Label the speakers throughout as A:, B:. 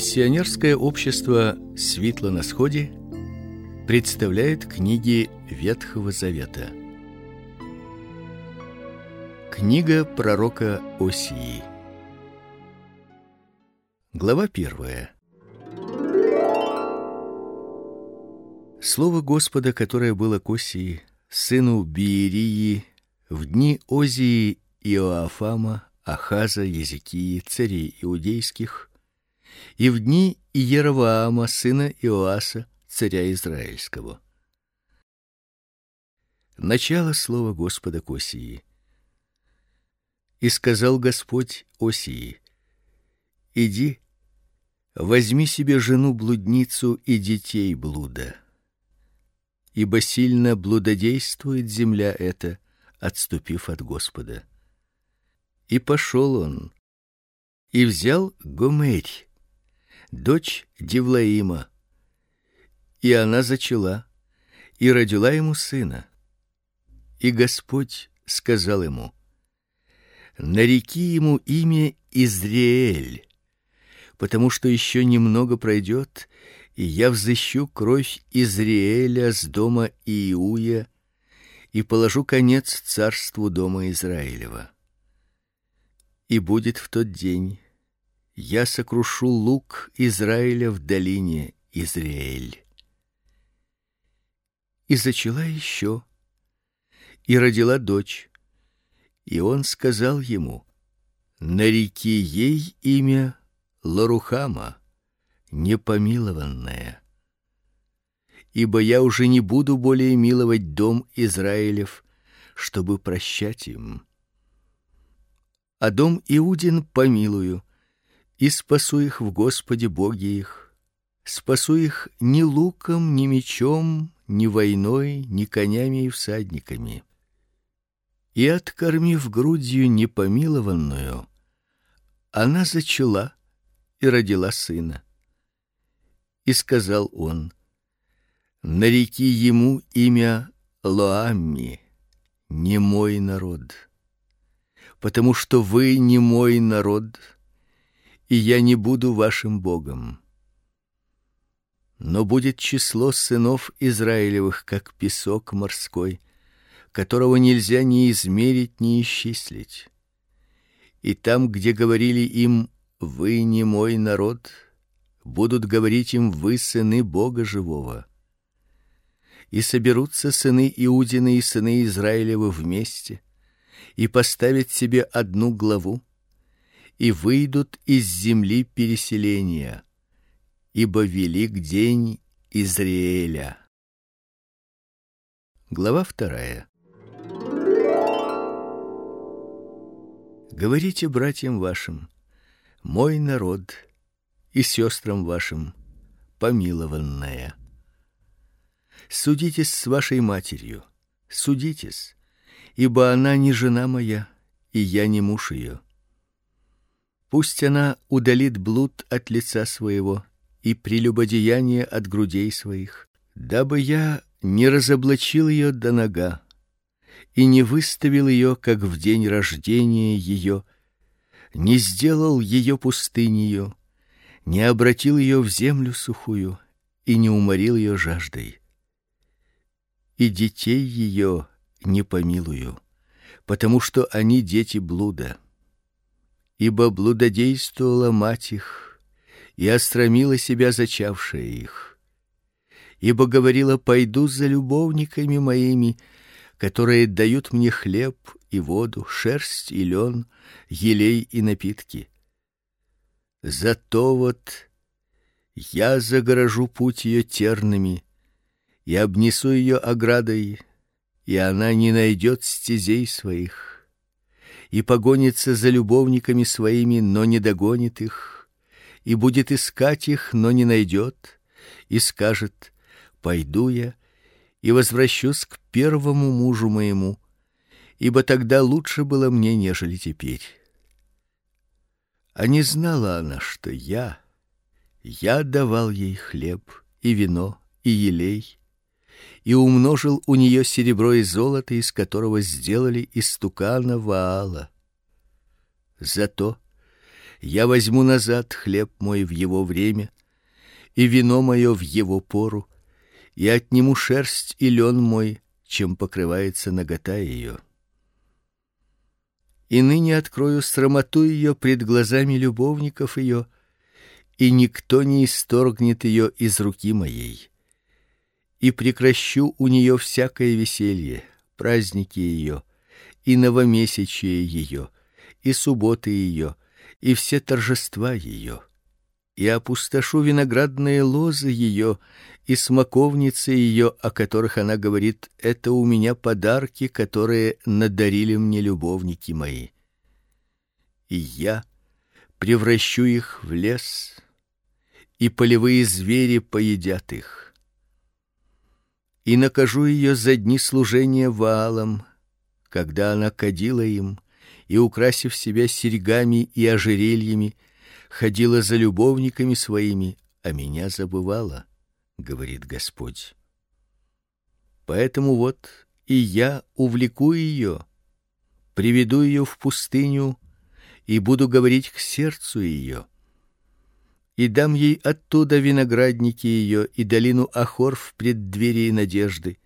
A: Миссионерское общество Светло на сходе представляет книги Ветхого Завета. Книга пророка Осии. Глава первая. Слово Господа, которое было к Осии, сыну Биерии, в дни Озии Иоафама, Ахаза, Езекии, царей иудейских, и в дни Иеровоама, сына Иоаса, царя израильского. Начало слова Господа к Осии. И сказал Господь Осии: Иди, возьми себе жену блудницу и детей блуда. Ибо сильно блудодействует земля эта, отступив от Господа. И пошел он и взял Гомерь, дочь Дивлаима, и она зачала и родила ему сына. И Господь сказал ему: Нареки ему имя Израиль, потому что еще немного пройдет, и я взыщу кровь Израиля с дома Иуя и положу конец царству дома Израилева. И будет в тот день я сокрушу лук Израиля в долине Израиль. И зачала еще, и родила дочь. И он сказал ему: Нареки ей имя Ларухама, непомилованная. Ибо я уже не буду более миловать дом Израилев, чтобы прощать им. А дом Иудин помилую и спасу их в Господе Боге их. Спасу их ни луком, ни мечом, ни войной, ни конями и всадниками. И откормив грудью непомилованную, она зачала и родила сына. И сказал он: Нареки ему имя Лоамми, не мой народ, потому что вы не мой народ и я не буду вашим богом. Но будет число сынов Израилевых, как песок морской, которого нельзя ни измерить, ни исчислить. И там, где говорили им: вы не мой народ, будут говорить им: вы сыны Бога живого. И соберутся сыны Иудины и сыны Израилевы вместе и поставят себе одну главу и выйдут из земли переселения, ибо велик день Израиля. Глава вторая. Говорите братьям вашим: мой народ и сестрам вашим, помилованная. Судитесь с вашей матерью, судитесь, ибо она не жена моя, и я не муж ее Пусть она удалит блуд от лица своего и прелюбодеяние от грудей своих, дабы я не разоблачил ее до нога и не выставил ее, как в день рождения ее, не сделал ее пустынею, не обратил ее в землю сухую и не уморил ее жаждой. И детей ее не помилую, потому что они дети блуда ибо блудодействовала мать их и остромила себя зачавшая их. Ибо говорила: пойду за любовниками моими, которые дают мне хлеб и воду, шерсть и лен, елей и напитки. Зато вот я загорожу путь ее тернами и обнесу ее оградой, и она не найдет стезей своих и погонится за любовниками своими, но не догонит их, и будет искать их, но не найдет, и скажет: "Пойду я и возвращусь к первому мужу моему, ибо тогда лучше было мне, нежели теперь". А не знала она, что я я давал ей хлеб и вино и елей, и умножил у нее серебро и золото, из которого сделали истукана Ваала. Зато Я возьму назад хлеб мой в его время, и вино мое в его пору, и отниму шерсть и лен мой, чем покрывается нагота ее. И ныне открою срамоту ее пред глазами любовников ее, и никто не исторгнет ее из руки моей. И прекращу у нее всякое веселье, праздники ее, и новомесячие ее, и субботы ее, и все торжества ее и опустошу виноградные лозы ее и смоковницы ее, о которых она говорит: это у меня подарки, которые надарили мне любовники мои. И я превращу их в лес, и полевые звери поедят их. И накажу ее за дни служения Ваалам, когда она кадила им и украсив себя серьгами и ожерельями, ходила за любовниками своими, а меня забывала, говорит Господь. Поэтому вот и я увлеку ее, приведу ее в пустыню и буду говорить к сердцу ее. И дам ей оттуда виноградники ее и долину Ахор в преддверии надежды.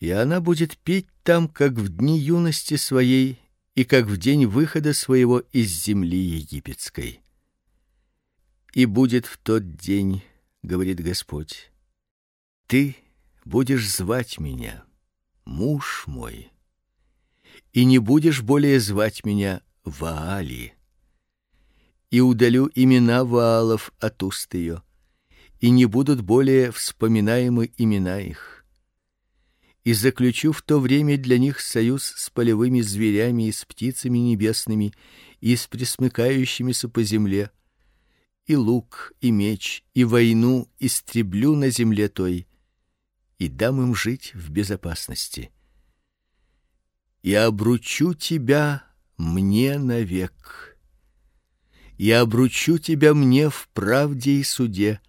A: И она будет петь там, как в дни юности своей и как в день выхода своего из земли египетской. И будет в тот день, говорит Господь, ты будешь звать меня, муж мой, и не будешь более звать меня Ваали. И удалю имена Ваалов от уст ее, и не будут более вспоминаемы имена их. И заключу в то время для них союз с полевыми зверями и с птицами небесными и с пресмыкающимися по земле и лук, и меч, и войну истреблю на земле той, и дам им жить в безопасности. И обручу тебя мне навек. И обручу тебя мне в правде и суде,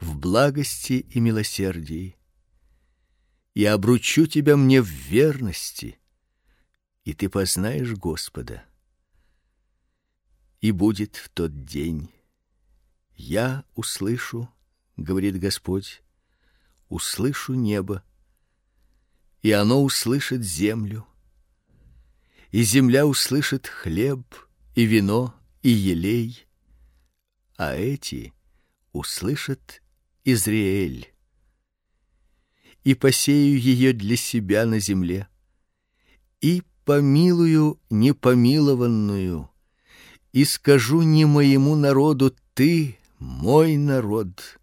A: в благости и милосердии. И обручу тебя мне в верности, и ты познаешь Господа. И будет в тот день я услышу, говорит Господь, услышу небо, и оно услышит землю. И земля услышит хлеб и вино и елей, а эти услышат Израиль. И посею ее для себя на земле, и помилую непомилованную, и скажу не моему народу ты мой народ,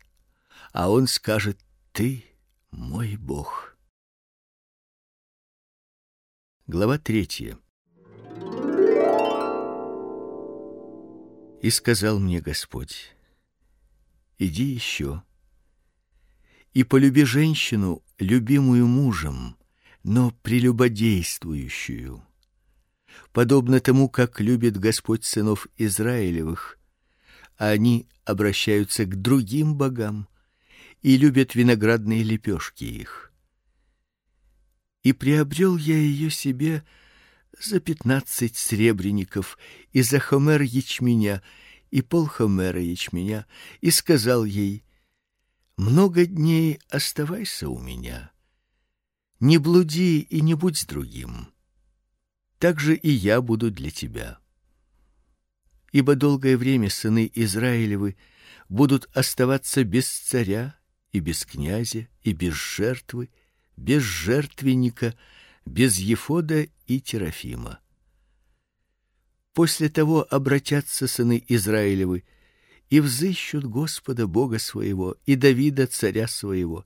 A: а он скажет: ты мой Бог. Глава третья. И сказал мне Господь: Иди еще и полюби женщину, любимую мужем, но прелюбодействующую, подобно тому, как любит Господь сынов Израилевых, а они обращаются к другим богам и любят виноградные лепешки их. И приобрел я ее себе за пятнадцать сребреников и за хомер ячменя и полхомера ячменя, и сказал ей: много дней оставайся у меня. Не блуди и не будь с другим. Так же и я буду для тебя ибо долгое время сыны Израилевы будут оставаться без царя и без князя и без жертвы, без жертвенника, без ефода и терафима. После того обратятся сыны Израилевы и взыщут Господа Бога своего и Давида царя своего,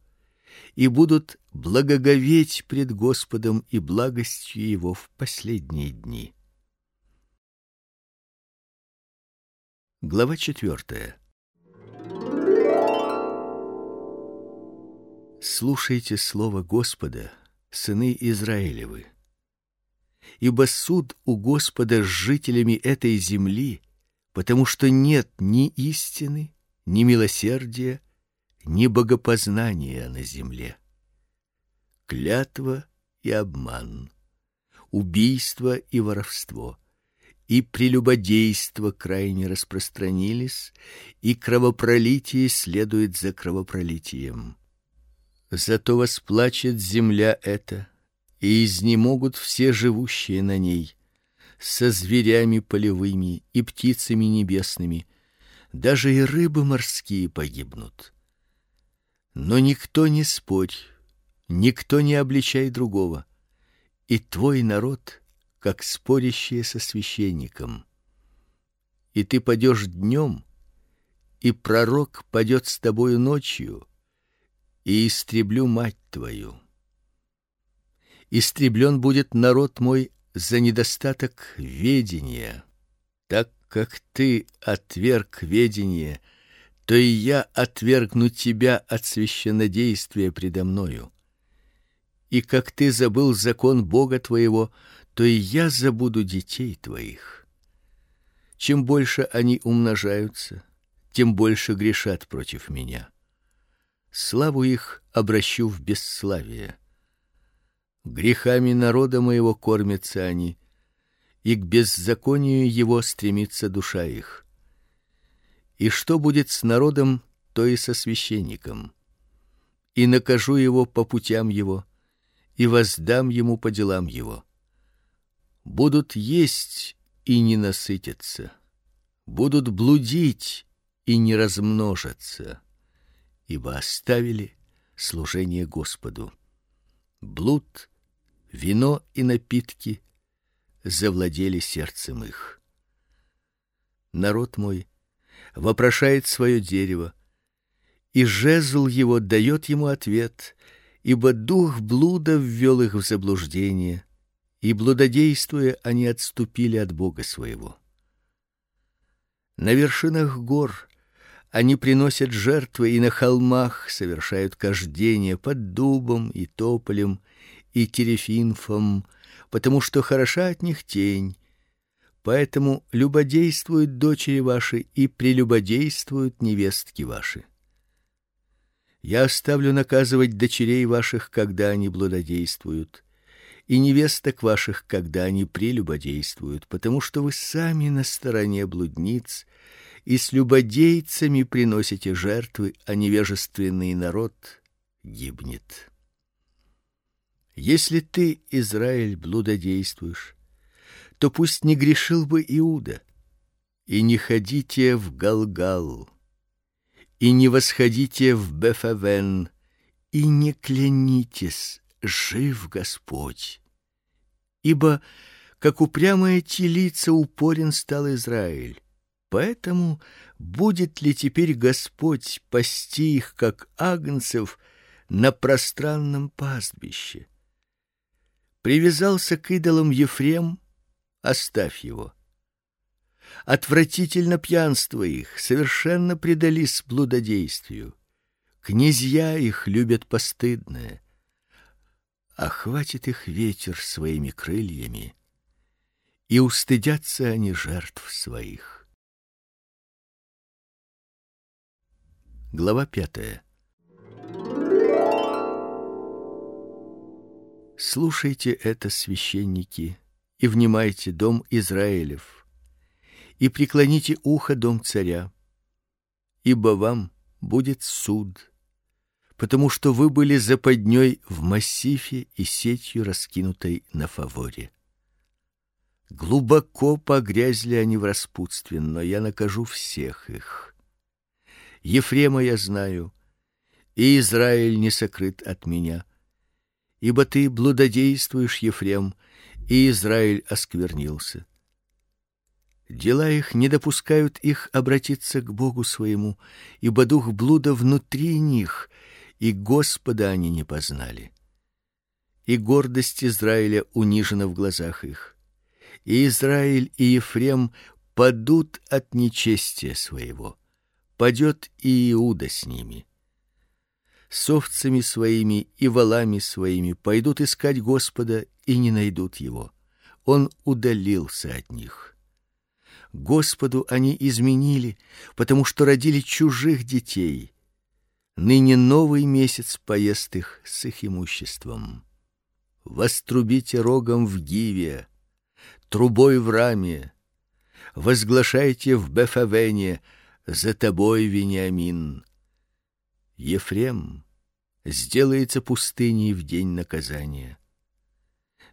A: и будут благоговеть пред Господом и благостью его в последние дни. Глава четвертая. Слушайте слово Господа, сыны Израилевы. Ибо суд у Господа с жителями этой земли, потому что нет ни истины, ни милосердия, ни богопознания на земле. Клятва и обман, убийство и воровство, и прелюбодейство крайне распространились, и кровопролитие следует за кровопролитием. Зато восплачет земля эта, и изнемогут все живущие на ней, со зверями полевыми и птицами небесными, даже и рыбы морские погибнут. Но никто не спорь, никто не обличай другого. И твой народ как спорящие со священником. И ты падешь днем, и пророк падет с тобою ночью, и истреблю мать твою. Истреблен будет народ мой за недостаток ведения, так как ты отверг ведение, то и я отвергну тебя от священнодействия предо мною. И как ты забыл закон Бога твоего, то и я забуду детей твоих. Чем больше они умножаются, тем больше грешат против меня. Славу их обращу в бесславие. Грехами народа моего кормятся они, и к беззаконию его стремится душа их. И что будет с народом, то и со священником. И накажу его по путям его, и воздам ему по делам его будут есть и не насытятся, будут блудить и не размножатся, ибо оставили служение Господу. Блуд, вино и напитки завладели сердцем их. Народ мой вопрошает свое дерево, и жезл его дает ему ответ, ибо дух блуда ввел их в заблуждение и блудодействуя, они отступили от Бога своего. На вершинах гор они приносят жертвы и на холмах совершают кождение под дубом и тополем и терефинфом, потому что хороша от них тень. Поэтому любодействуют дочери ваши и прелюбодействуют невестки ваши. Я оставлю наказывать дочерей ваших, когда они блудодействуют и невесток ваших, когда они прелюбодействуют, потому что вы сами на стороне блудниц и с любодейцами приносите жертвы, а невежественный народ гибнет. Если ты, Израиль, блудодействуешь, то пусть не грешил бы Иуда. И не ходите в Галгал, и не восходите в Бефавен, и не клянитесь жив Господь. Ибо как упрямая телица упорен стал Израиль. Поэтому будет ли теперь Господь пасти их как агнцев на пространном пастбище? Привязался к идолам Ефрем, оставь его. Отвратительно пьянство их, совершенно предались блудодействию. Князья их любят постыдное охватит их ветер своими крыльями, и устыдятся они жертв своих. Глава пятая. Слушайте это, священники, и внимайте, дом Израилев, и преклоните ухо, дом царя, ибо вам будет суд потому что вы были западней в массифе и сетью раскинутой на фаворе. Глубоко погрязли они в распутстве, но я накажу всех их. Ефрема я знаю, и Израиль не сокрыт от меня. Ибо ты блудодействуешь, Ефрем, и Израиль осквернился. Дела их не допускают их обратиться к Богу своему, ибо дух блуда внутри них, и Господа они не познали. И гордость Израиля унижена в глазах их. И Израиль и Ефрем падут от нечестия своего. Падет и Иуда с ними. С овцами своими и волами своими пойдут искать Господа и не найдут его. Он удалился от них. Господу они изменили, потому что родили чужих детей Ныне новый месяц поест их с их имуществом. Вострубите рогом в гиве, трубой в раме, возглашайте в Бефавене: за тобой, Вениамин. Ефрем сделается пустыней в день наказания.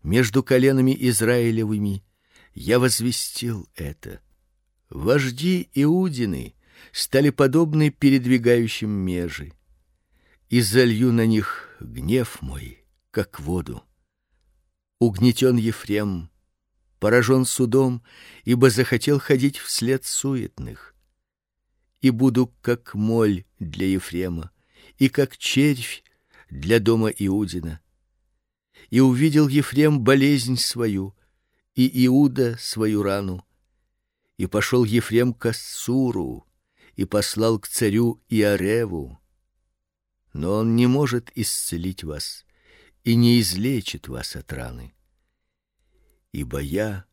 A: Между коленами Израилевыми я возвестил это. Вожди иудины стали подобны передвигающим межи, и залью на них гнев мой, как воду. Угнетен Ефрем, поражен судом, ибо захотел ходить вслед суетных. И буду как моль для Ефрема, и как червь для дома Иудина. И увидел Ефрем болезнь свою, и Иуда свою рану. И пошел Ефрем к Ассуру, и послал к царю Иареву. Но он не может исцелить вас и не излечит вас от раны. Ибо я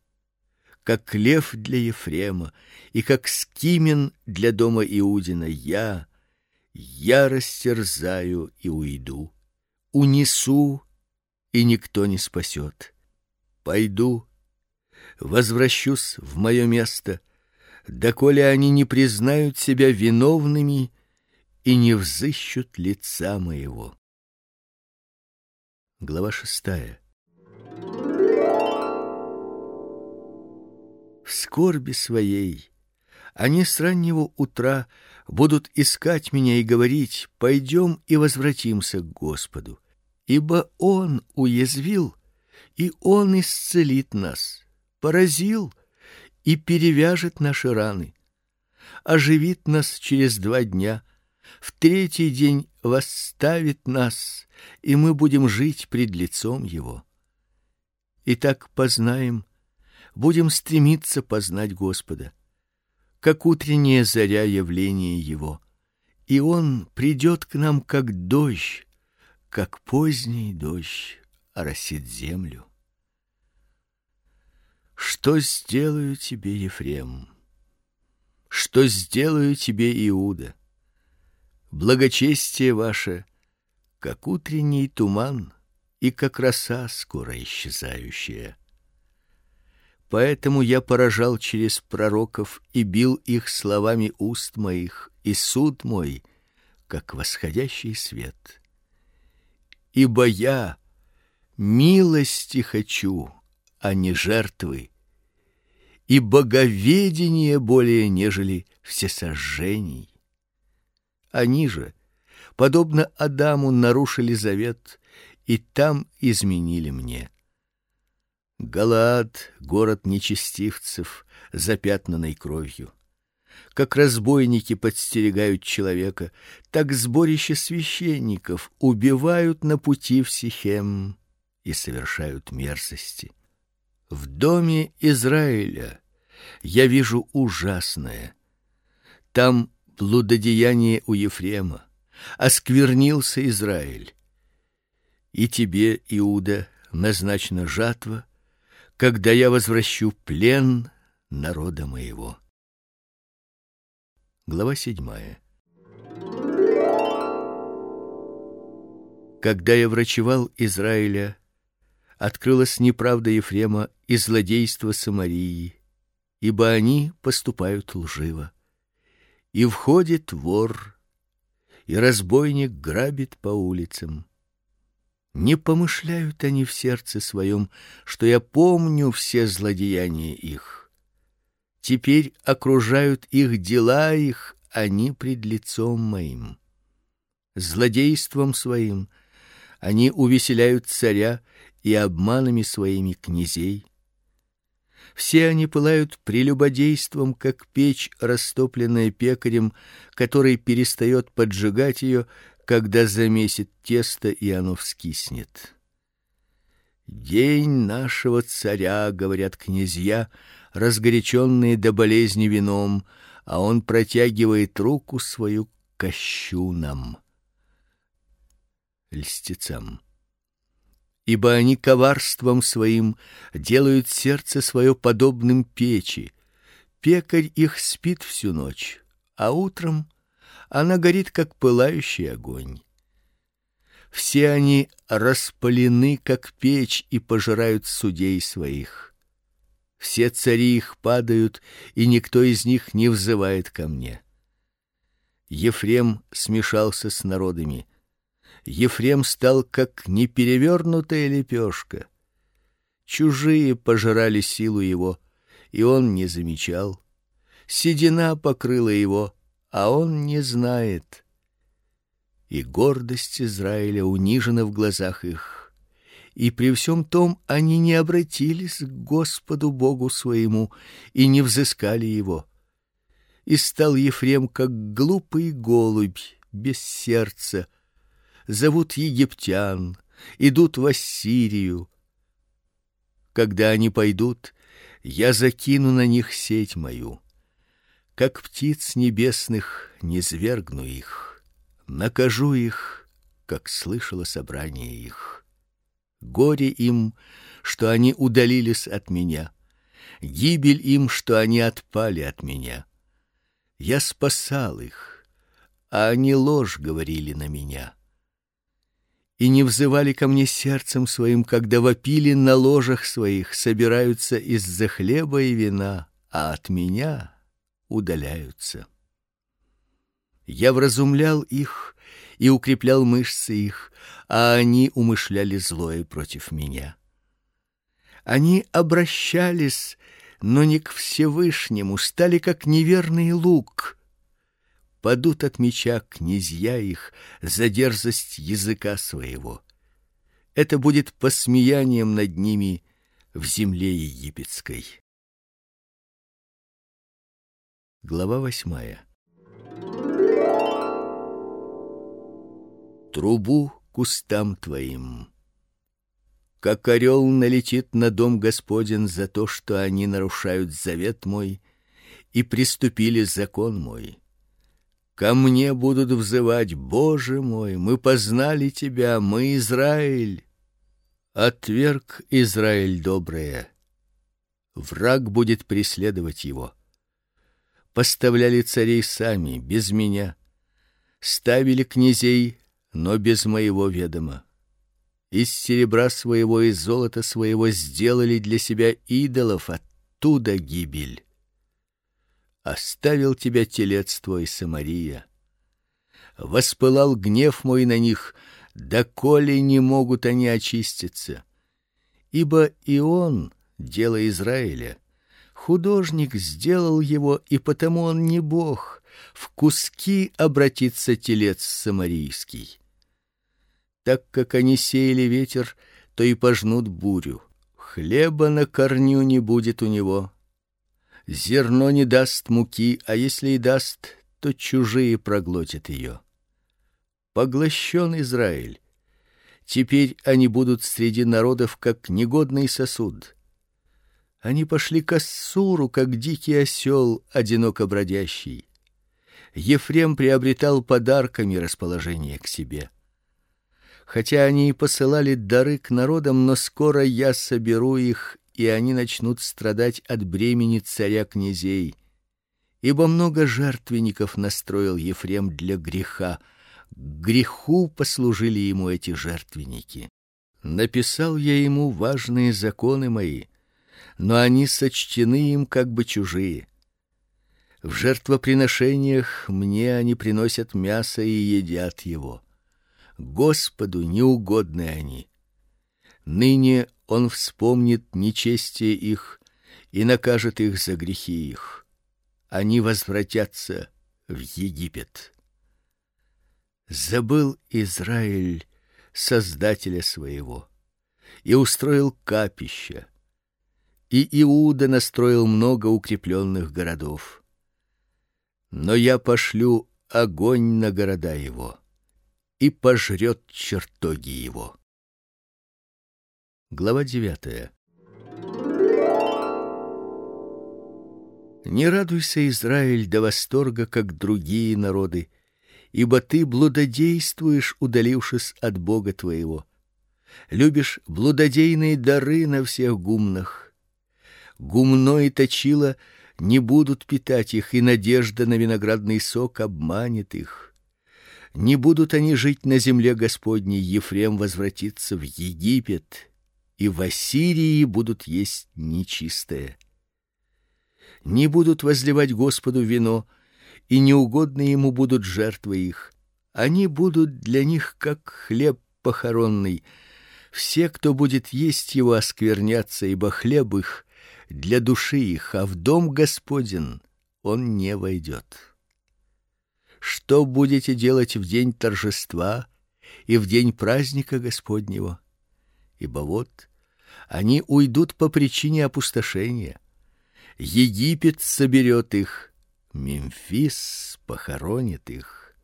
A: как лев для Ефрема и как скимен для дома Иудина я я растерзаю и уйду, унесу, и никто не спасет. Пойду, возвращусь в мое место, доколе они не признают себя виновными и не взыщут лица моего. Глава шестая. В скорби своей они с раннего утра будут искать меня и говорить: пойдем и возвратимся к Господу, ибо Он уязвил, и Он исцелит нас, поразил и перевяжет наши раны, оживит нас через два дня, в третий день восставит нас, и мы будем жить пред лицом Его. И так познаем, будем стремиться познать Господа как утренняя заря явление его, и он придет к нам как дождь, как поздний дождь оросит землю. Что сделаю тебе, Ефрем? Что сделаю тебе, Иуда? Благочестие ваше, как утренний туман и как роса скоро исчезающая. Поэтому я поражал через пророков и бил их словами уст моих, и суд мой, как восходящий свет. Ибо я милости хочу, а не жертвы, и боговедение более, нежели всесожжений. Они же, подобно Адаму, нарушили завет и там изменили мне. Галаад город нечестивцев, запятнанный кровью. Как разбойники подстерегают человека, так сборище священников убивают на пути в Сихем и совершают мерзости. В доме Израиля я вижу ужасное. Там блудодеяние у Ефрема, осквернился Израиль. И тебе, Иуда, назначена жатва, когда я возвращу плен народа моего. Глава седьмая. Когда я врачевал Израиля, открылась неправда Ефрема и злодейство Самарии, ибо они поступают лживо. И входит вор, и разбойник грабит по улицам. Не помышляют они в сердце своем, что я помню все злодеяния их. Теперь окружают их дела их, они пред лицом моим. Злодейством своим они увеселяют царя и обманами своими князей. Все они пылают прелюбодейством, как печь, растопленная пекарем, который перестает поджигать ее, когда замесит тесто и оно вскиснет. День нашего царя, говорят князья, разгоряченные до болезни вином, а он протягивает руку свою к кощунам, льстецам. Ибо они коварством своим делают сердце свое подобным печи. Пекарь их спит всю ночь, а утром она горит как пылающий огонь. Все они распалены как печь и пожирают судей своих. Все цари их падают, и никто из них не взывает ко мне. Ефрем смешался с народами. Ефрем стал как неперевернутая лепешка. Чужие пожирали силу его, и он не замечал. Седина покрыла его, а он не знает. И гордость Израиля унижена в глазах их. И при всем том они не обратились к Господу Богу своему и не взыскали его. И стал Ефрем как глупый голубь без сердца. Зовут египтян, идут в Ассирию. Когда они пойдут, я закину на них сеть мою как птиц небесных не свергну их, накажу их, как слышало собрание их. Горе им, что они удалились от меня, гибель им, что они отпали от меня. Я спасал их, а они ложь говорили на меня. И не взывали ко мне сердцем своим, когда вопили на ложах своих, собираются из-за хлеба и вина, а от меня удаляются. Я вразумлял их и укреплял мышцы их, а они умышляли злое против меня. Они обращались, но не к Всевышнему, стали как неверный лук. Падут от меча князья их за дерзость языка своего. Это будет посмеянием над ними в земле египетской. Глава восьмая. Трубу кустам твоим. Как орел налетит на дом Господен за то, что они нарушают завет мой и приступили закон мой. Ко мне будут взывать: Боже мой, мы познали тебя, мы Израиль. Отверг Израиль доброе. Враг будет преследовать его поставляли царей сами, без меня, ставили князей, но без моего ведома. Из серебра своего и золота своего сделали для себя идолов, оттуда гибель. Оставил тебя телец твой, Самария. Воспылал гнев мой на них, доколе не могут они очиститься. Ибо и он дело Израиля, Художник сделал его, и потому он не бог. В куски обратится телец самарийский. Так как они сеяли ветер, то и пожнут бурю. Хлеба на корню не будет у него. Зерно не даст муки, а если и даст, то чужие проглотят ее. Поглощен Израиль. Теперь они будут среди народов как негодный сосуд. Они пошли к Ассуру, как дикий осел, одиноко бродящий. Ефрем приобретал подарками расположение к себе. Хотя они и посылали дары к народам, но скоро я соберу их, и они начнут страдать от бремени царя князей. Ибо много жертвенников настроил Ефрем для греха. К греху послужили ему эти жертвенники. Написал я ему важные законы мои, но они сочтены им как бы чужие. В жертвоприношениях мне они приносят мясо и едят его. Господу неугодны они. Ныне он вспомнит нечестие их и накажет их за грехи их. Они возвратятся в Египет. Забыл Израиль создателя своего и устроил капища и Иуда настроил много укрепленных городов. Но я пошлю огонь на города его и пожрет чертоги его. Глава девятая. Не радуйся, Израиль, до восторга, как другие народы, ибо ты блудодействуешь, удалившись от Бога твоего. Любишь блудодейные дары на всех гумнах гумно и точило не будут питать их, и надежда на виноградный сок обманет их. Не будут они жить на земле Господней, Ефрем возвратится в Египет, и в Ассирии будут есть нечистое. не будут возливать Господу вино, и неугодны ему будут жертвы их. Они будут для них как хлеб похоронный. Все, кто будет есть его, осквернятся, ибо хлеб их для души их, а в дом Господен он не войдет. Что будете делать в день торжества и в день праздника Господнего? Ибо вот они уйдут по причине опустошения. Египет соберет их, Мемфис похоронит их.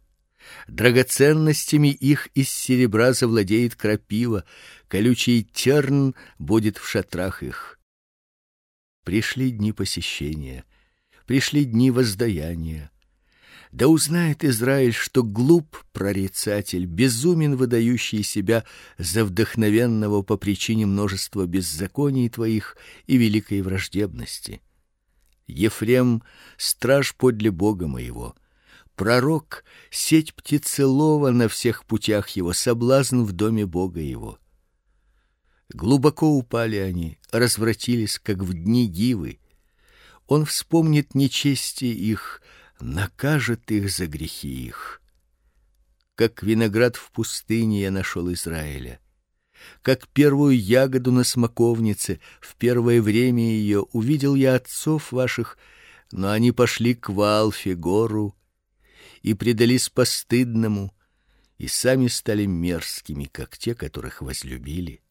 A: Драгоценностями их из серебра завладеет крапива, колючий терн будет в шатрах их. Пришли дни посещения, пришли дни воздаяния. Да узнает Израиль, что глуп прорицатель, безумен выдающий себя за вдохновенного по причине множества беззаконий твоих и великой враждебности. Ефрем страж подле Бога моего, пророк сеть птицелова на всех путях его, соблазн в доме Бога его. Глубоко упали они, развратились, как в дни гивы. Он вспомнит нечестие их, накажет их за грехи их. Как виноград в пустыне я нашел Израиля, как первую ягоду на смоковнице в первое время ее увидел я отцов ваших, но они пошли к Валфе и предались постыдному, и сами стали мерзкими, как те, которых возлюбили.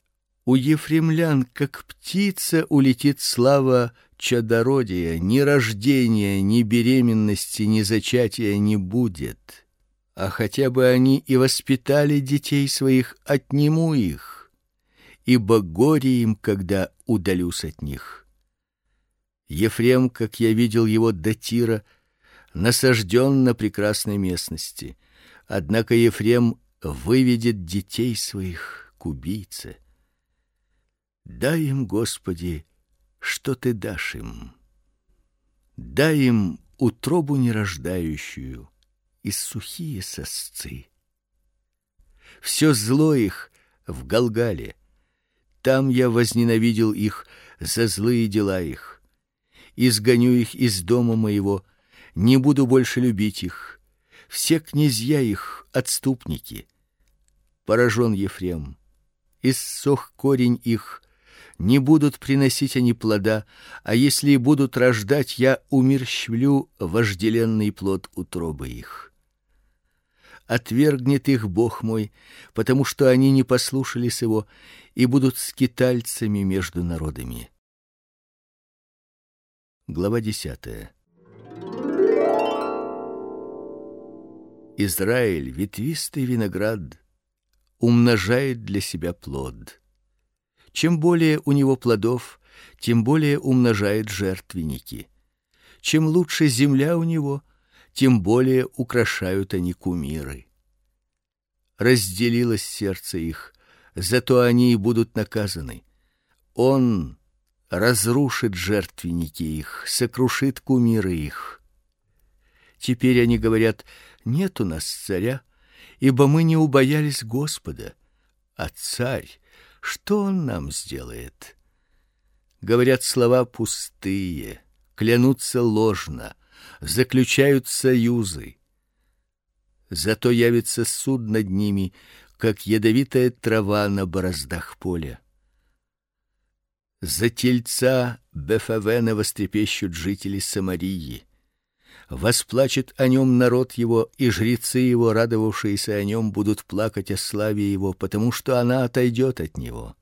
A: У ефремлян, как птица, улетит слава чадородия, ни рождения, ни беременности, ни зачатия не будет. А хотя бы они и воспитали детей своих, отниму их, ибо горе им, когда удалюсь от них. Ефрем, как я видел его до Тира, насажден на прекрасной местности. Однако Ефрем выведет детей своих к убийце. Дай им, Господи, что ты дашь им. Дай им утробу нерождающую и сухие сосцы. Все зло их в Галгале. Там я возненавидел их за злые дела их. Изгоню их из дома моего, не буду больше любить их. Все князья их отступники. Поражен Ефрем. Иссох корень их, не будут приносить они плода, а если и будут рождать, я умерщвлю вожделенный плод утробы их. Отвергнет их Бог мой, потому что они не послушались его и будут скитальцами между народами. Глава десятая. Израиль, ветвистый виноград, умножает для себя плод. Чем более у него плодов, тем более умножает жертвенники. Чем лучше земля у него, тем более украшают они кумиры. Разделилось сердце их, зато они и будут наказаны. Он разрушит жертвенники их, сокрушит кумиры их. Теперь они говорят: нет у нас царя, ибо мы не убоялись Господа, а царь что он нам сделает? Говорят слова пустые, клянутся ложно, заключают союзы. Зато явится суд над ними, как ядовитая трава на бороздах поля. За тельца Бефавена вострепещут жители Самарии. Восплачет о нем народ его, и жрецы его, радовавшиеся о нем, будут плакать о славе его, потому что она отойдет от него.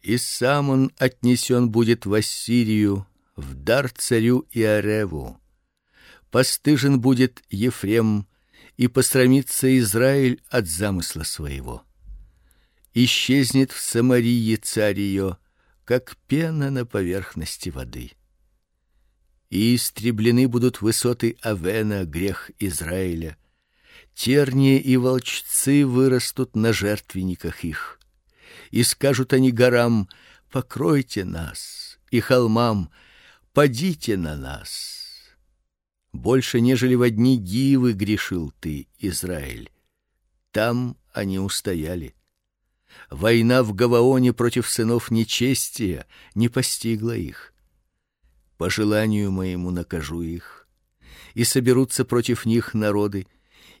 A: И сам он отнесен будет в Ассирию, в дар царю Иареву. Постыжен будет Ефрем, и посрамится Израиль от замысла своего. Исчезнет в Самарии царь ее, как пена на поверхности воды и истреблены будут высоты Авена, грех Израиля. Тернии и волчцы вырастут на жертвенниках их. И скажут они горам: покройте нас, и холмам: падите на нас. Больше нежели в дни Гивы грешил ты, Израиль. Там они устояли. Война в Гаваоне против сынов нечестия не постигла их по желанию моему накажу их, и соберутся против них народы,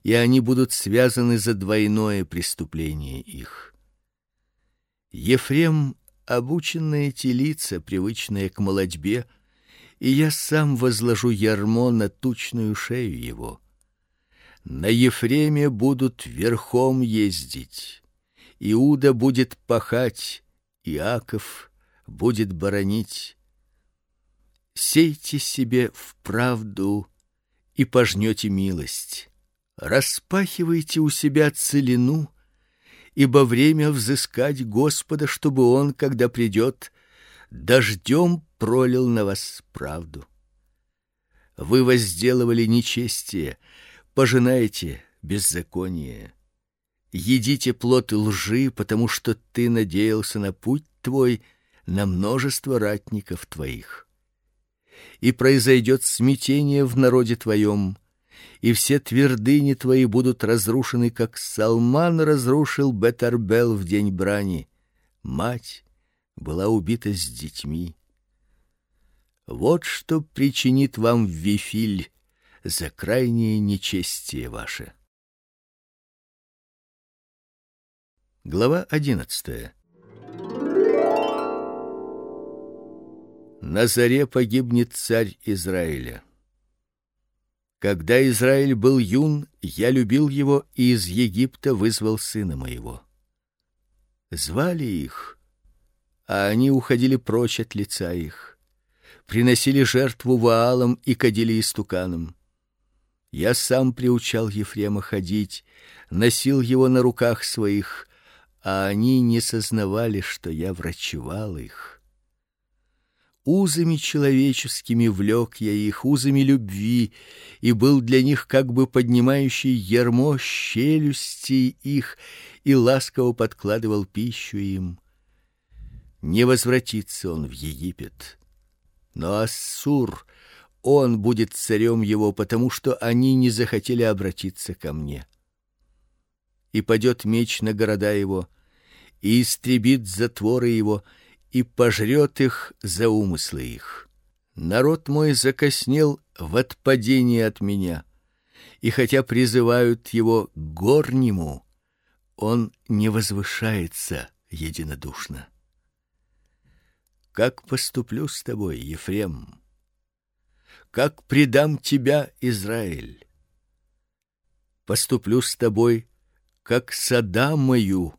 A: и они будут связаны за двойное преступление их. Ефрем обученная телица, привычная к молодьбе, и я сам возложу ярмо на тучную шею его. На Ефреме будут верхом ездить. Иуда будет пахать, Иаков будет боронить. Сейте себе в правду и пожнете милость. Распахивайте у себя целину, ибо время взыскать Господа, чтобы он, когда придет, дождем пролил на вас правду. Вы возделывали нечестие, пожинаете беззаконие. Едите плод лжи, потому что ты надеялся на путь твой, на множество ратников твоих. И произойдет смятение в народе твоем, и все твердыни твои будут разрушены, как Салман разрушил Бетарбел в день брани. Мать была убита с детьми. Вот что причинит вам Вифиль за крайнее нечестие ваше. Глава одиннадцатая. На заре погибнет царь Израиля. Когда Израиль был юн, я любил его и из Египта вызвал сына моего. Звали их, а они уходили прочь от лица их. Приносили жертву Ваалам и кадили истуканам. Я сам приучал Ефрема ходить, носил его на руках своих, а они не сознавали, что я врачевал их. Узами человеческими влек я их, узами любви, и был для них как бы поднимающий ярмо щелюстей их и ласково подкладывал пищу им. Не возвратится он в Египет, но Ассур он будет царем его, потому что они не захотели обратиться ко мне. И падет меч на города его, и истребит затворы его, и пожрет их за умыслы их. Народ мой закоснел в отпадении от меня, и хотя призывают его горнему, он не возвышается единодушно. Как поступлю с тобой, Ефрем? как предам тебя, Израиль. Поступлю с тобой, как сада мою.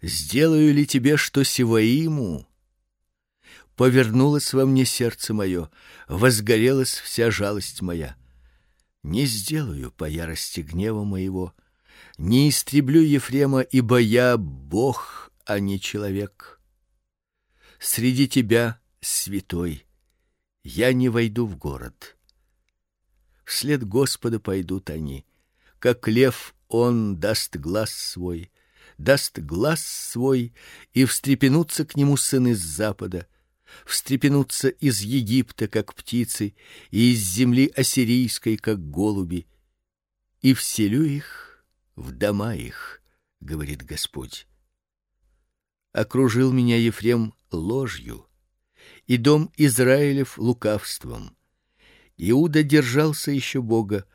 A: Сделаю ли тебе что Севаиму? Повернулось во мне сердце мое, возгорелась вся жалость моя. Не сделаю по ярости гнева моего, не истреблю Ефрема, ибо я Бог, а не человек. Среди тебя святой я не войду в город. Вслед Господа пойдут они, как лев он даст глаз свой, даст глаз свой, и встрепенутся к нему сыны с запада, встрепенутся из Египта, как птицы, и из земли ассирийской, как голуби, и вселю их в дома их, говорит Господь. Окружил меня Ефрем ложью, и дом Израилев лукавством. Иуда держался еще Бога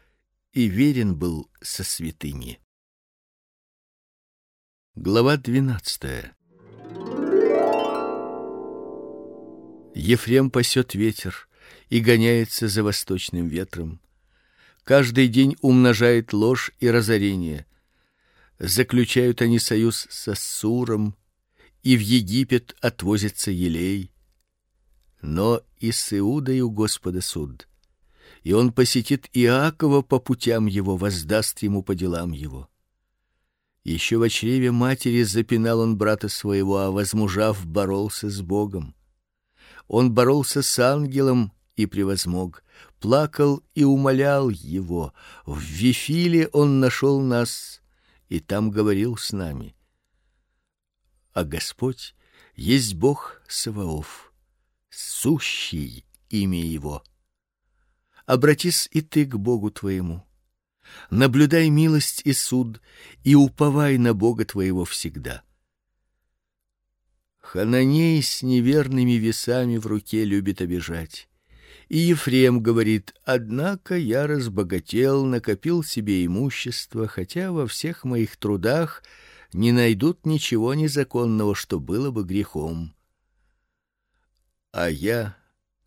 A: и верен был со святыми. Глава двенадцатая. Ефрем пасет ветер и гоняется за восточным ветром. Каждый день умножает ложь и разорение. Заключают они союз с Ассуром, и в Египет отвозится елей но и с Иудой у Господа суд. И он посетит Иакова по путям его, воздаст ему по делам его. Еще в чреве матери запинал он брата своего, а возмужав боролся с Богом. Он боролся с ангелом и превозмог, плакал и умолял его. В Вифиле он нашел нас и там говорил с нами. А Господь есть Бог Саваоф сущий имя его. Обратись и ты к Богу твоему. Наблюдай милость и суд и уповай на Бога твоего всегда. Хананей с неверными весами в руке любит обижать. И Ефрем говорит: "Однако я разбогател, накопил себе имущество, хотя во всех моих трудах не найдут ничего незаконного, что было бы грехом. А я,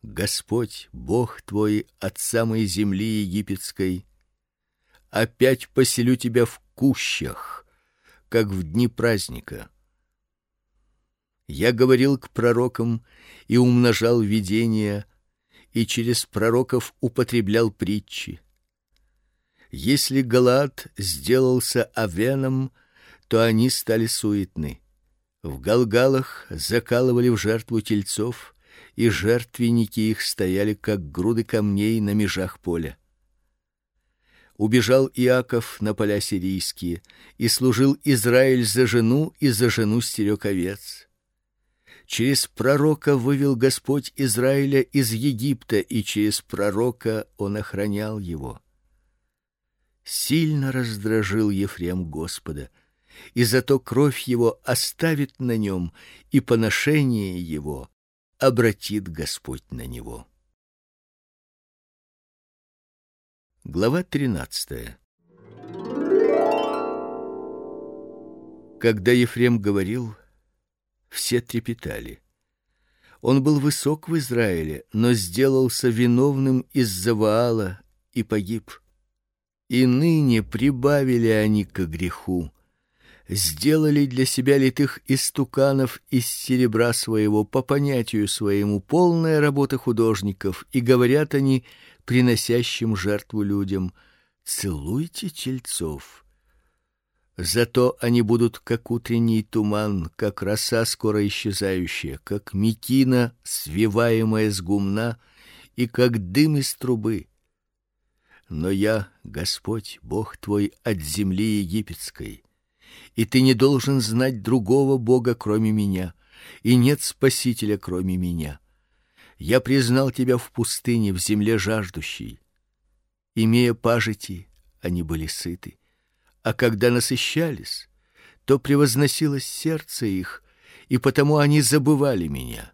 A: Господь, Бог твой от самой земли египетской, опять поселю тебя в кущах, как в дни праздника. Я говорил к пророкам и умножал видения, и через пророков употреблял притчи. Если Галаад сделался авеном, то они стали суетны. В Галгалах закалывали в жертву тельцов, и жертвенники их стояли как груды камней на межах поля. Убежал Иаков на поля сирийские, и служил Израиль за жену и за жену стерег овец. Через пророка вывел Господь Израиля из Египта, и через пророка он охранял его. Сильно раздражил Ефрем Господа, и зато кровь его оставит на нем, и поношение его обратит Господь на него. Глава 13. Когда Ефрем говорил, все трепетали. Он был высок в Израиле, но сделался виновным из-за Ваала и погиб. И ныне прибавили они к греху, сделали для себя литых истуканов из серебра своего по понятию своему, полная работа художников, и говорят они приносящим жертву людям: целуйте тельцов. Зато они будут как утренний туман, как роса скоро исчезающая, как мекина, свиваемая с гумна, и как дым из трубы. Но я, Господь, Бог твой от земли египетской, и ты не должен знать другого бога, кроме меня, и нет спасителя, кроме меня. Я признал тебя в пустыне, в земле жаждущей. Имея пажити, они были сыты а когда насыщались, то превозносилось сердце их, и потому они забывали меня.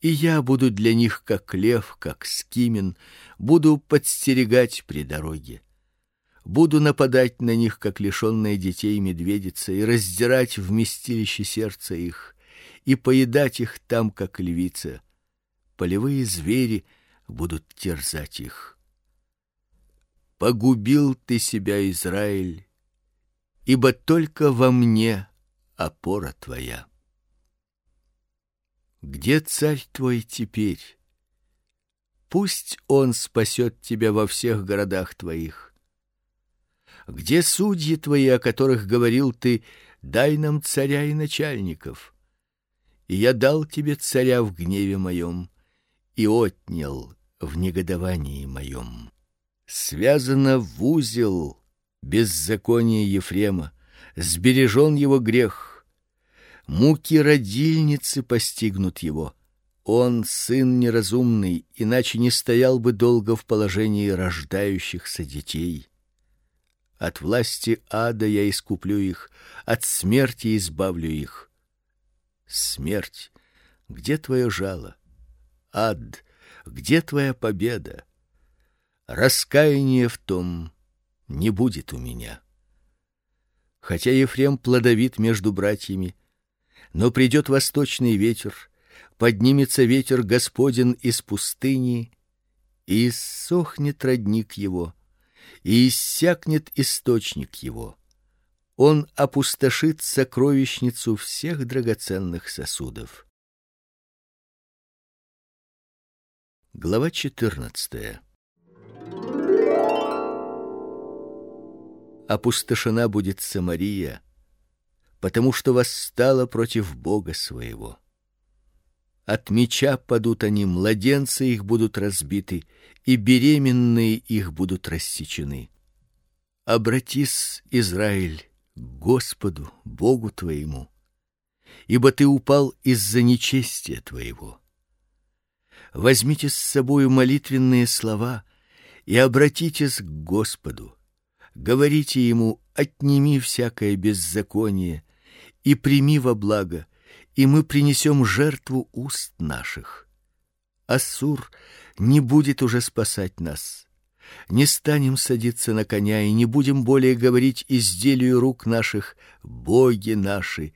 A: И я буду для них как лев, как скимен, буду подстерегать при дороге. Буду нападать на них, как лишенные детей медведица, и раздирать вместилище сердца их, и поедать их там, как львица. Полевые звери будут терзать их. Погубил ты себя, Израиль, ибо только во мне опора твоя. Где царь твой теперь? Пусть он спасет тебя во всех городах твоих. Где судьи твои, о которых говорил ты: дай нам царя и начальников? И я дал тебе царя в гневе моем и отнял в негодовании моем связано в узел беззаконие Ефрема, сбережен его грех. Муки родильницы постигнут его. Он сын неразумный, иначе не стоял бы долго в положении рождающихся детей. От власти ада я искуплю их, от смерти избавлю их. Смерть, где твое жало? Ад, где твоя победа? раскаяния в том не будет у меня. Хотя Ефрем плодовит между братьями, но придет восточный ветер, поднимется ветер Господин из пустыни, и сохнет родник его, и иссякнет источник его. Он опустошит сокровищницу всех драгоценных сосудов. Глава четырнадцатая. опустошена будет Самария, потому что восстала против Бога своего. От меча падут они, младенцы их будут разбиты, и беременные их будут рассечены. Обратись, Израиль, к Господу, Богу твоему, ибо ты упал из-за нечестия твоего. Возьмите с собою молитвенные слова и обратитесь к Господу говорите ему: отними всякое беззаконие и прими во благо, и мы принесем жертву уст наших. Ассур не будет уже спасать нас. Не станем садиться на коня и не будем более говорить изделию рук наших боги наши,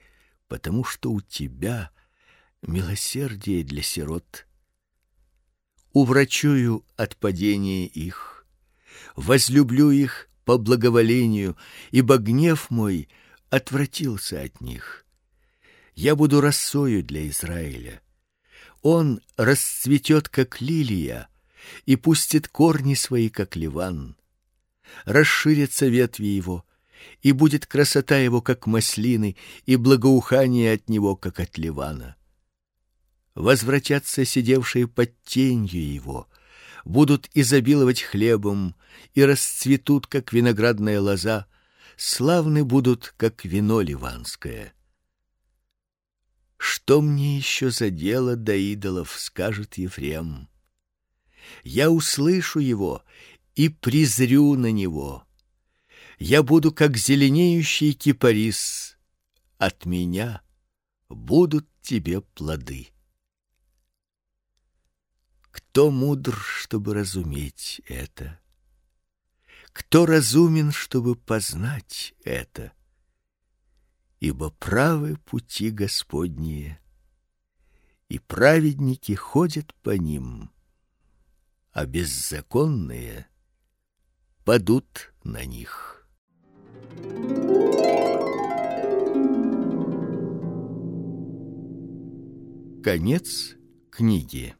A: потому что у тебя милосердие для сирот. Уврачую от падения их, возлюблю их по благоволению, ибо гнев мой отвратился от них. Я буду росою для Израиля. Он расцветет, как лилия, и пустит корни свои, как ливан. Расширятся ветви его, и будет красота его, как маслины, и благоухание от него, как от ливана. Возвратятся сидевшие под тенью его, будут изобиловать хлебом и расцветут, как виноградная лоза, славны будут, как вино ливанское. Что мне еще за дело до идолов, скажет Ефрем я услышу его и презрю на него. Я буду как зеленеющий кипарис. От меня будут тебе плоды. Кто мудр, чтобы разуметь это? Кто разумен, чтобы познать это? Ибо правы пути Господние, и праведники ходят по ним а беззаконные падут на них. Конец книги.